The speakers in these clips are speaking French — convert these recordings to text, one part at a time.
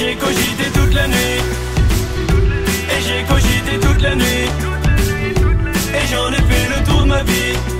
J'ai cogité toute la nuit. Et j'ai cogité toute la nuit. Et j'en ai fait le tour de ma vie.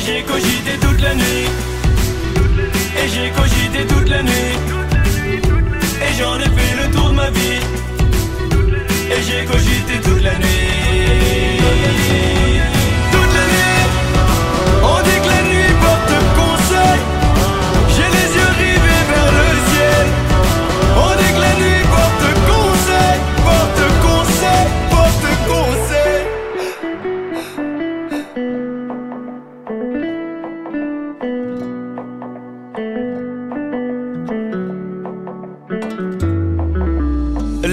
J'ai cogité